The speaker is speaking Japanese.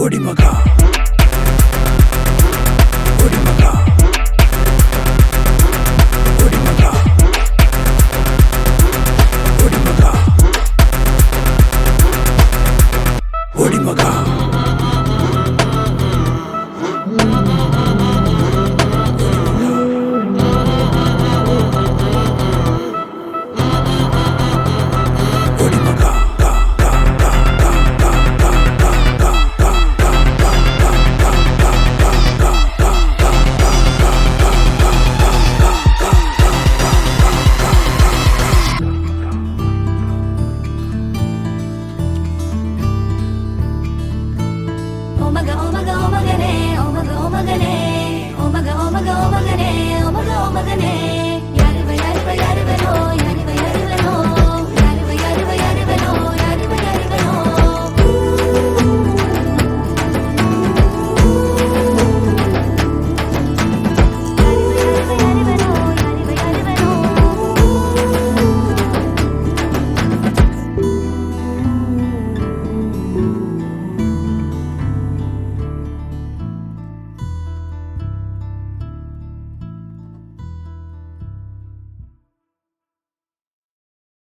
우리 먹어